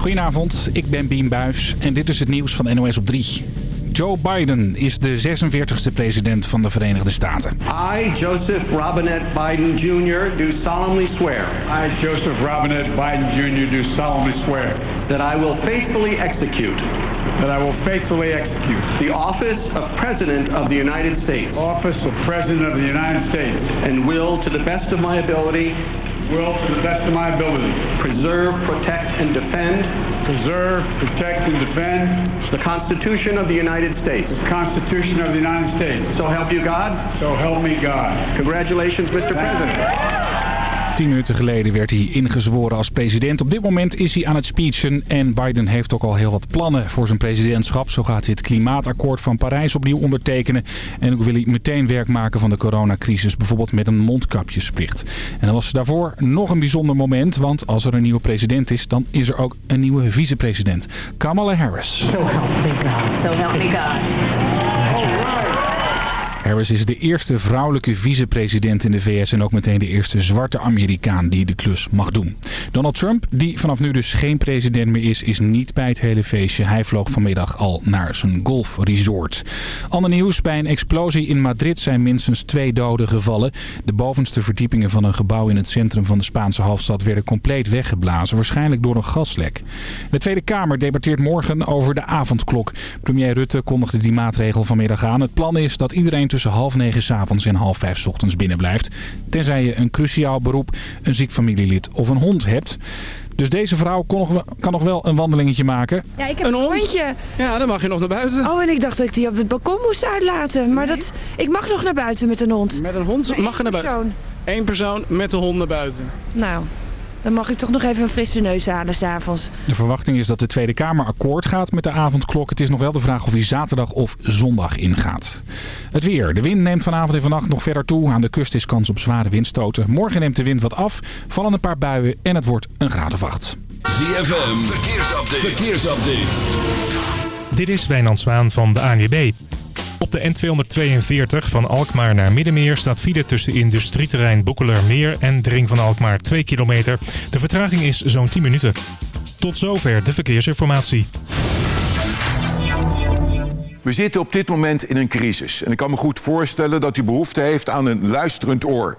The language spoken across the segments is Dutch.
Goedenavond, ik ben Bien Buis en dit is het nieuws van NOS op 3. Joe Biden is de 46e president van de Verenigde Staten. I, Joseph Robinette Biden Jr., do solemnly swear. I, Joseph Robinette Biden Jr., do solemnly swear. That I will faithfully execute. That I will faithfully execute. The office of President of the United States. Office of President of the United States. And will, to the best of my ability. Will, to the best of my ability. Preserve, protect, and defend. Preserve, protect, and defend. The Constitution of the United States. The Constitution of the United States. So help you God. So help me God. Congratulations, Mr. President. Tien minuten geleden werd hij ingezworen als president. Op dit moment is hij aan het speechen en Biden heeft ook al heel wat plannen voor zijn presidentschap. Zo gaat hij het klimaatakkoord van Parijs opnieuw ondertekenen. En ook wil hij meteen werk maken van de coronacrisis, bijvoorbeeld met een mondkapjesplicht. En dan was daarvoor nog een bijzonder moment, want als er een nieuwe president is, dan is er ook een nieuwe vicepresident. Kamala Harris. So help me God. So help me God. Harris is de eerste vrouwelijke vicepresident in de VS en ook meteen de eerste zwarte Amerikaan die de klus mag doen. Donald Trump, die vanaf nu dus geen president meer is, is niet bij het hele feestje. Hij vloog vanmiddag al naar zijn golfresort. Ander nieuws, bij een explosie in Madrid zijn minstens twee doden gevallen. De bovenste verdiepingen van een gebouw in het centrum van de Spaanse hoofdstad werden compleet weggeblazen, waarschijnlijk door een gaslek. De Tweede Kamer debatteert morgen over de avondklok. Premier Rutte kondigde die maatregel vanmiddag aan. Het plan is dat iedereen tussen half negen s avonds en half vijf s ochtends binnen blijft. Tenzij je een cruciaal beroep, een ziek familielid of een hond hebt. Dus deze vrouw kon nog, kan nog wel een wandelingetje maken. Ja, ik heb een, hondje. Ja, dan mag je nog naar buiten. Oh, en ik dacht dat ik die op het balkon moest uitlaten. Maar dat, ik mag nog naar buiten met een hond. Met een hond Maar mag je naar buiten. persoon. Eén persoon met de hond naar buiten. Nou, dan mag ik toch nog even een frisse neus halen s'avonds. De verwachting is dat de Tweede Kamer akkoord gaat met de avondklok. Het is nog wel de vraag of hij zaterdag of zondag ingaat. Het weer. De wind neemt vanavond en vannacht nog verder toe. Aan de kust is kans op zware windstoten. Morgen neemt de wind wat af, vallen een paar buien en het wordt een graad of acht. ZFM, verkeersupdate. verkeersupdate. Dit is Wijnand Zwaan van de ANWB. Op de N242 van Alkmaar naar Middenmeer staat file tussen industrieterrein Boekelermeer en de ring van Alkmaar 2 kilometer. De vertraging is zo'n 10 minuten. Tot zover de verkeersinformatie. We zitten op dit moment in een crisis. En ik kan me goed voorstellen dat u behoefte heeft aan een luisterend oor.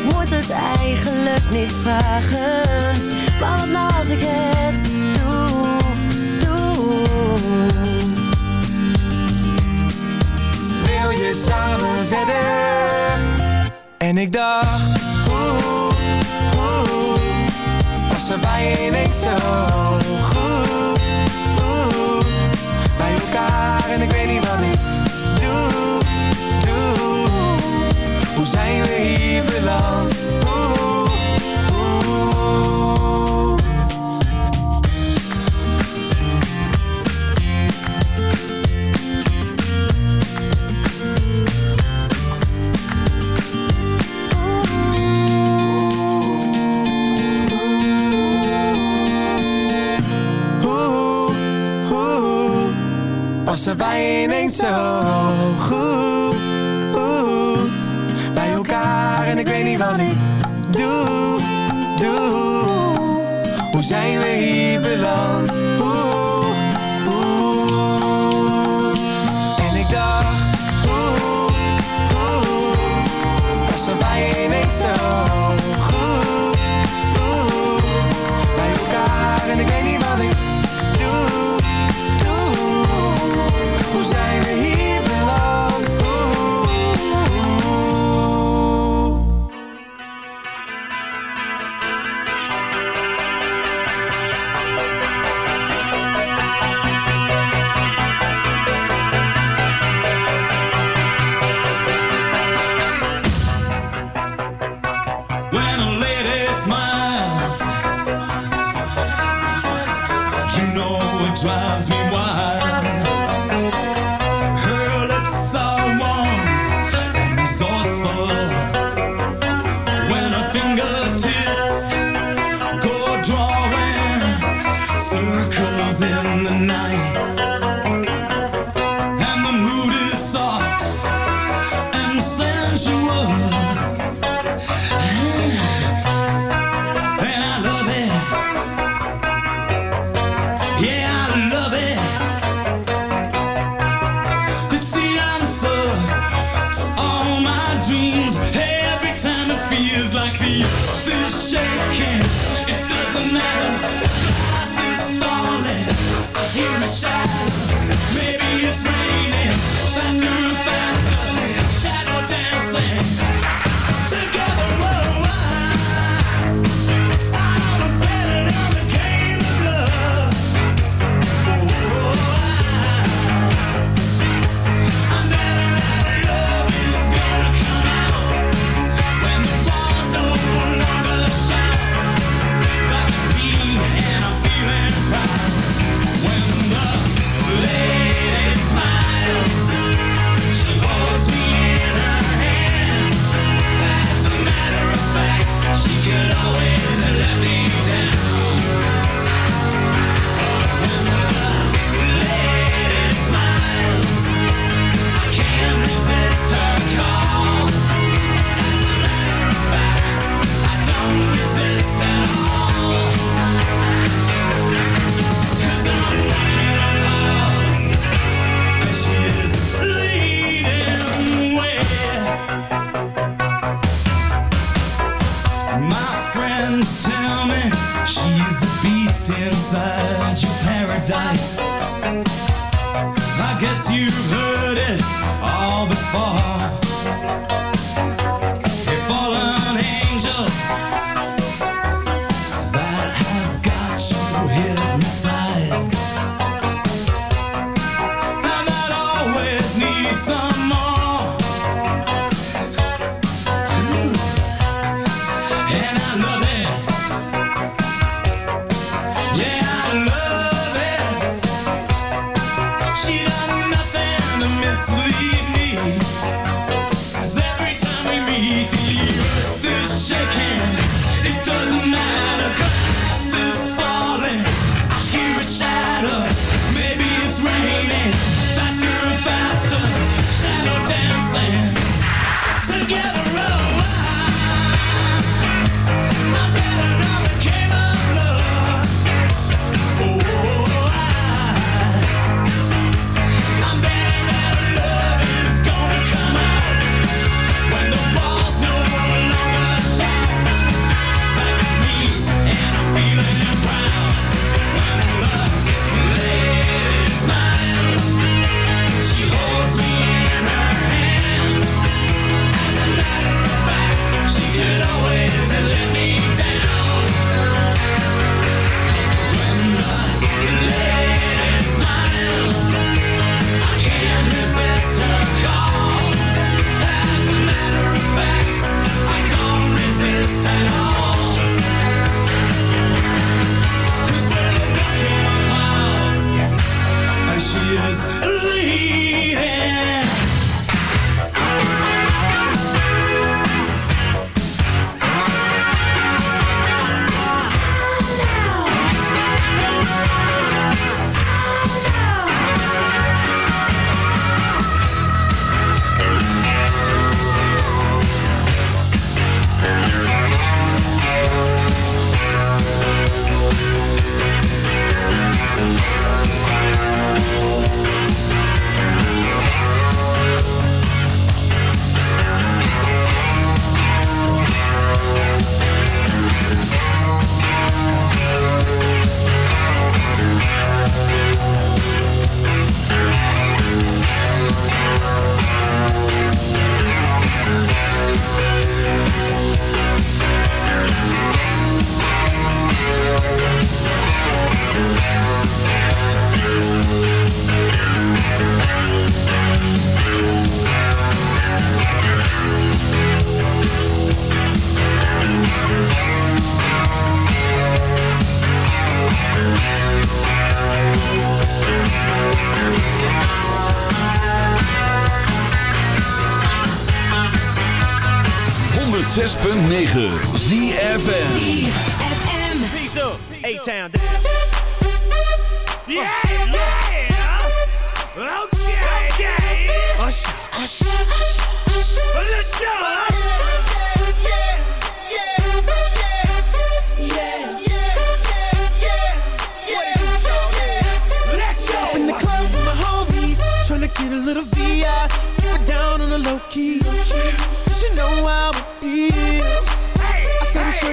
Ik moet het eigenlijk niet vragen. Maar wat nou als ik het doe, doe? Wil je samen verder? En ik dacht Oeh, oeh. Was er bij je niet zo goed? Bij elkaar en ik weet niet wat ik doe. Hoe zijn we hier beland? Was er bij ineens zo? on it friends tell me she's the beast inside your paradise. I guess you've heard it all before. years.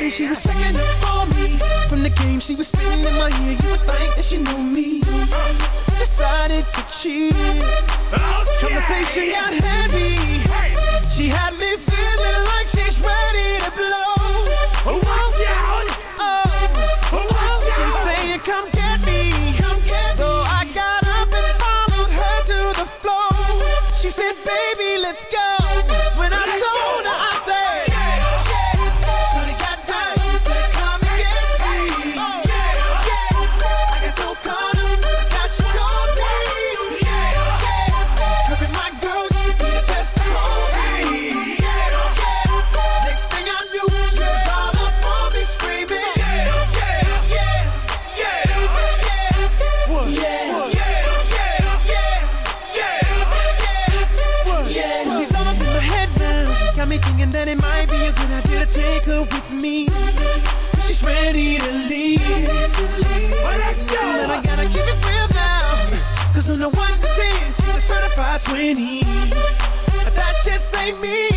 Baby, she was checking up on me. From the game she was spitting in my ear, you would think that she knew me. Uh, decided to cheat. Okay. Conversation got heavy. She had me feeling like she's ready to blow. Watch out! Oh, oh. oh. she's saying come. That just ain't me.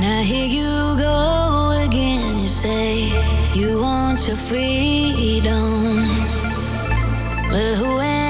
Now here you go again. You say you want your freedom. Well, who am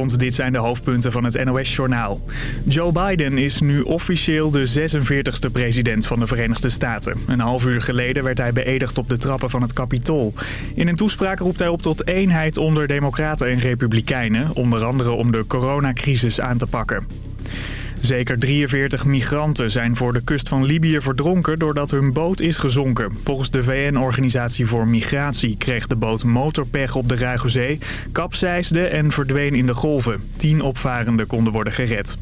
Dit zijn de hoofdpunten van het NOS-journaal. Joe Biden is nu officieel de 46e president van de Verenigde Staten. Een half uur geleden werd hij beëdigd op de trappen van het Capitool. In een toespraak roept hij op tot eenheid onder democraten en republikeinen... onder andere om de coronacrisis aan te pakken. Zeker 43 migranten zijn voor de kust van Libië verdronken doordat hun boot is gezonken. Volgens de VN-organisatie voor Migratie kreeg de boot motorpech op de Ruige Zee, en verdween in de golven. Tien opvarenden konden worden gered.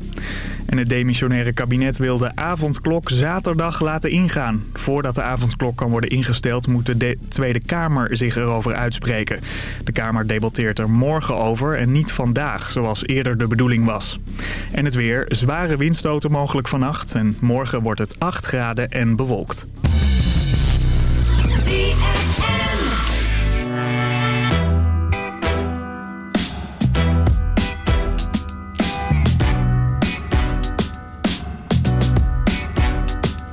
En het demissionaire kabinet wil de avondklok zaterdag laten ingaan. Voordat de avondklok kan worden ingesteld moet de Tweede Kamer zich erover uitspreken. De Kamer debatteert er morgen over en niet vandaag, zoals eerder de bedoeling was. En het weer, zware zware windstoten mogelijk vannacht. En morgen wordt het 8 graden en bewolkt.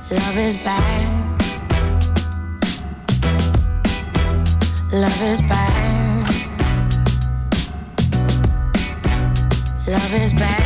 Love is bad. Love is bad. Love is bad.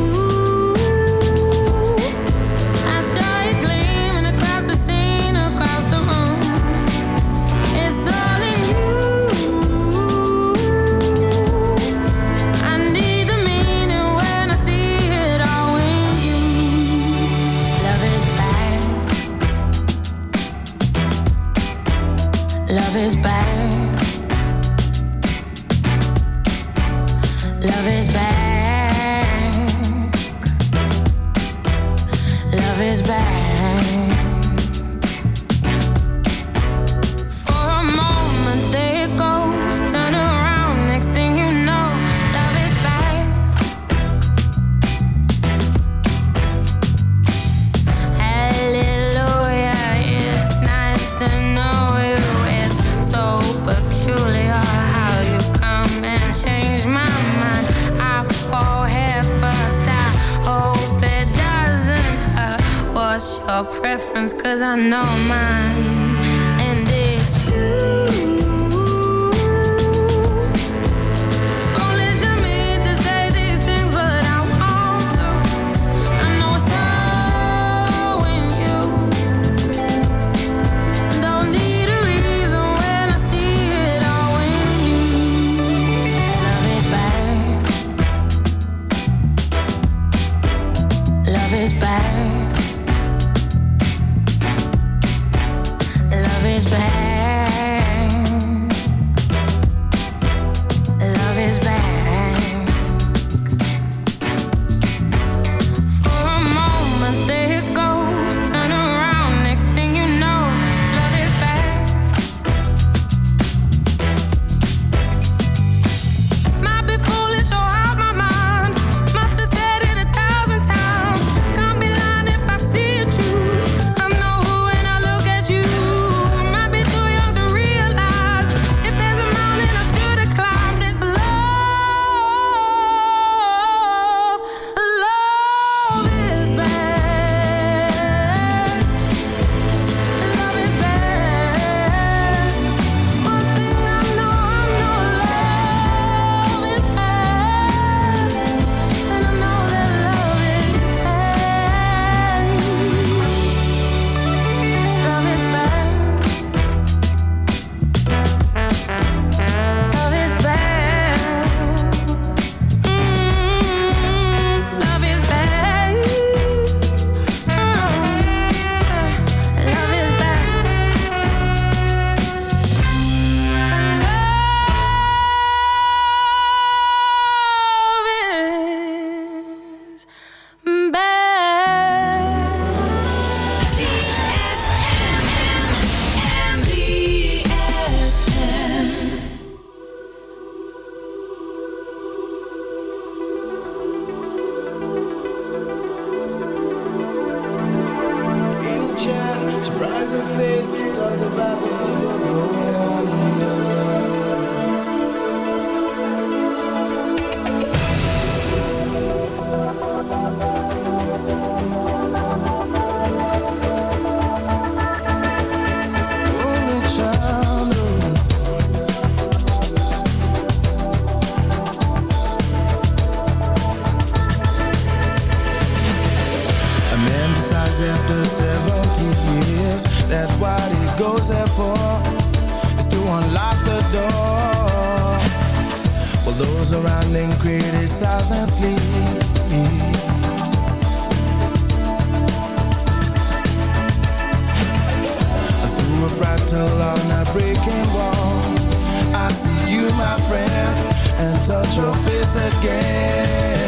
is bad. for is to unlock the door. While those around them criticize and sleep. Through a fractal on a breaking wall, I see you, my friend, and touch your face again.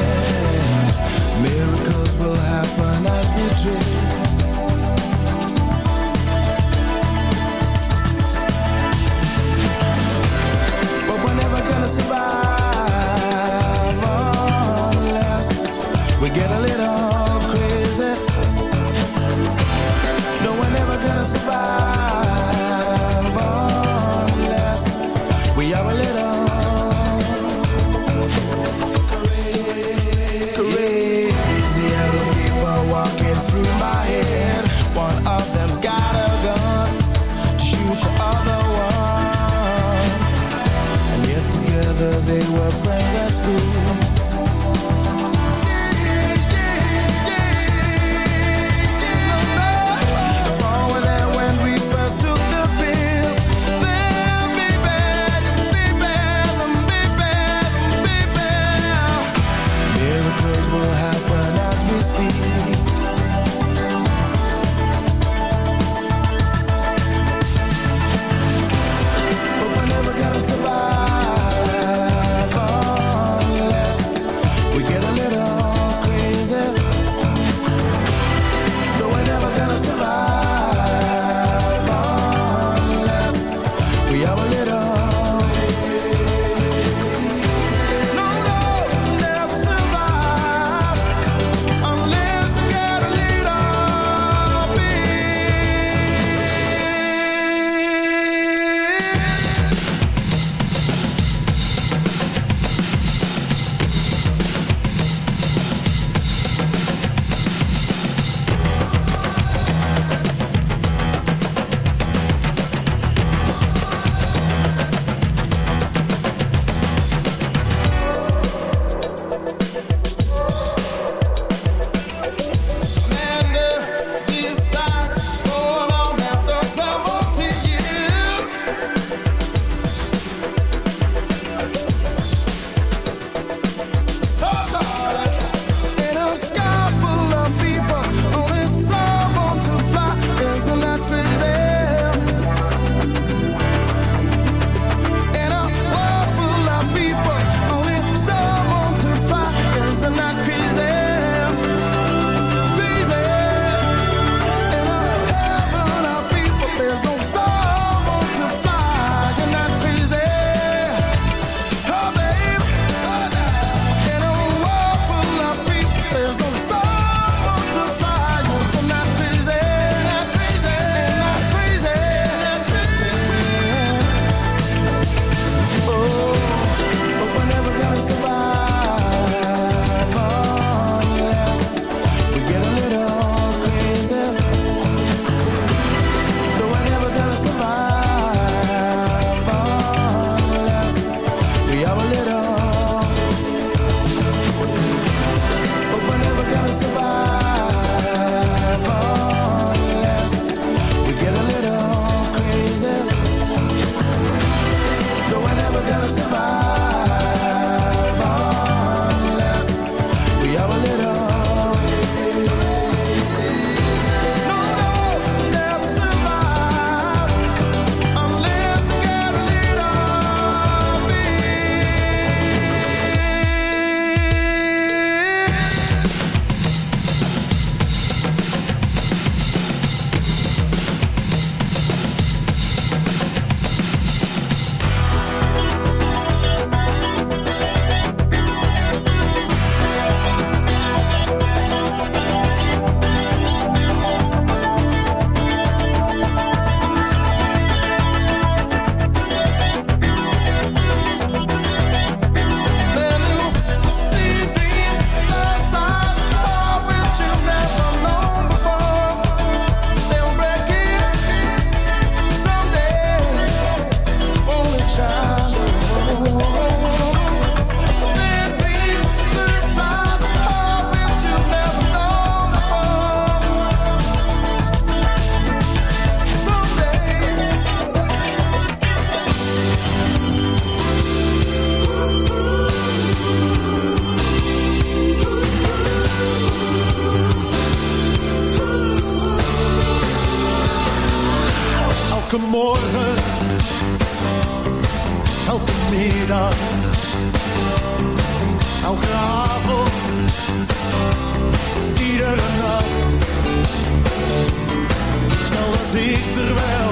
ik er wel,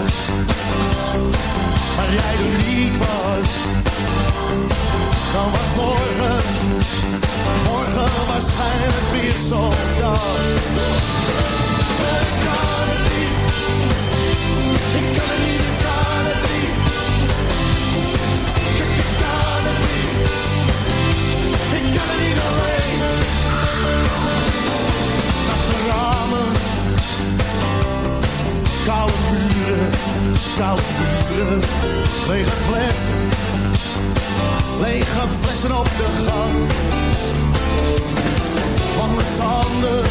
maar jij er niet was. Dan was morgen, morgen waarschijnlijk weer zo'n dag. koude lege flessen, lege flessen op de gang. Lange tanden,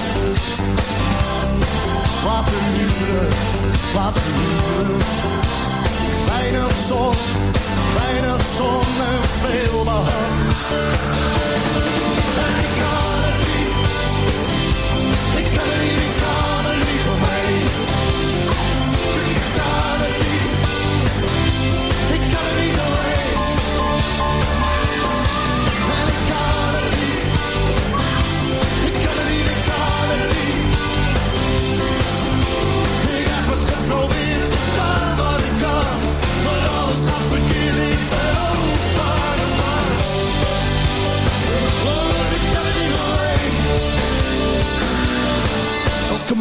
wat een muren, wat een muren. Weinig zon, weinig zon en veel behang.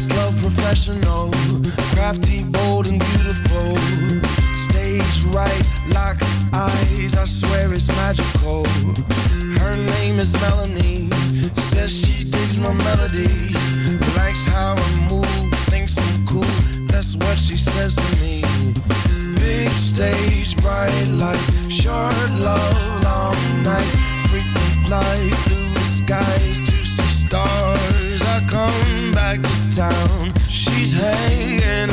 past love professional, crafty, bold, and beautiful. Stage right, lock eyes, I swear it's magical. Her name is Melanie, says she digs my melodies, likes how I move, thinks I'm cool. That's what she says to me. Big stage, bright lights, short love, long nights, frequent flights through the skies to see stars. I come back town. She's hanging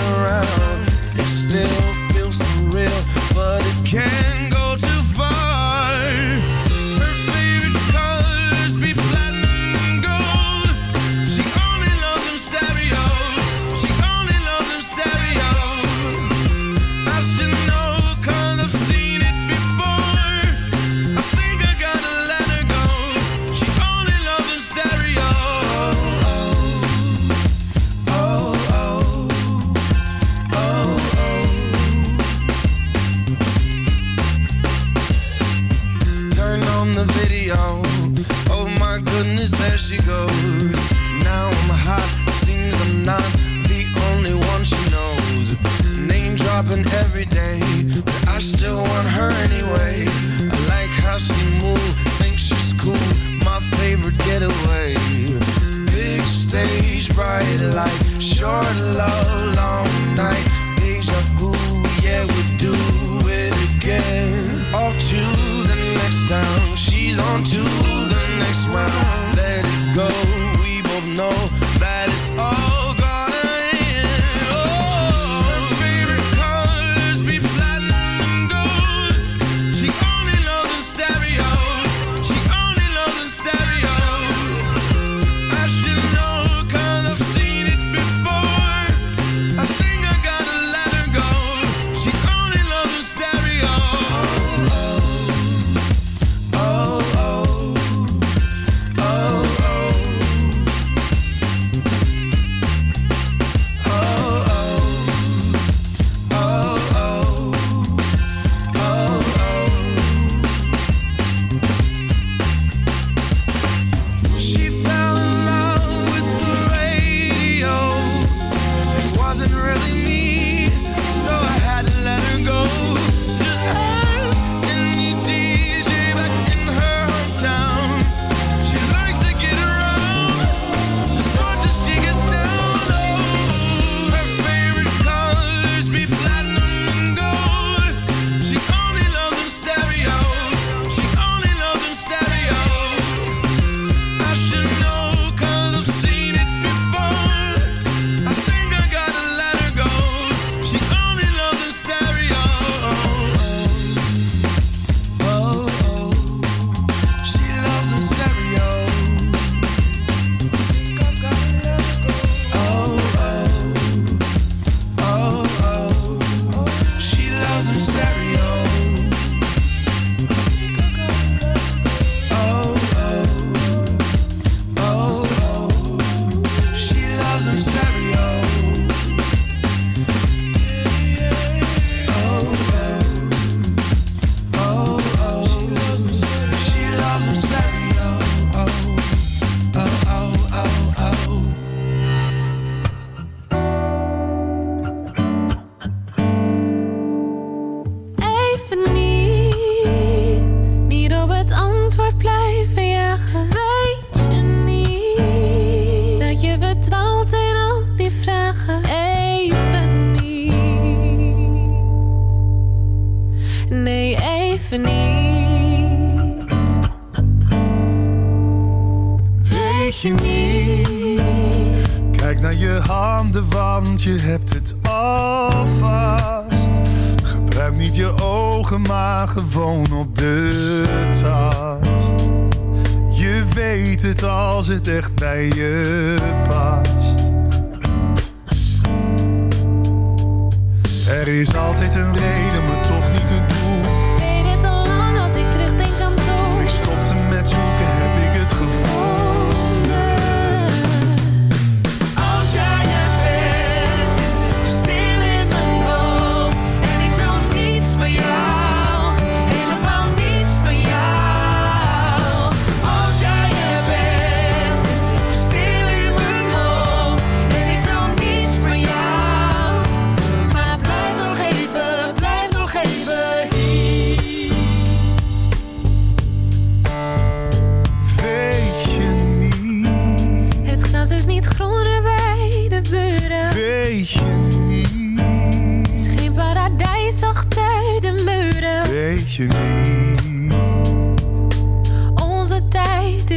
next round, let it go. We both know that it's all.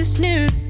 this new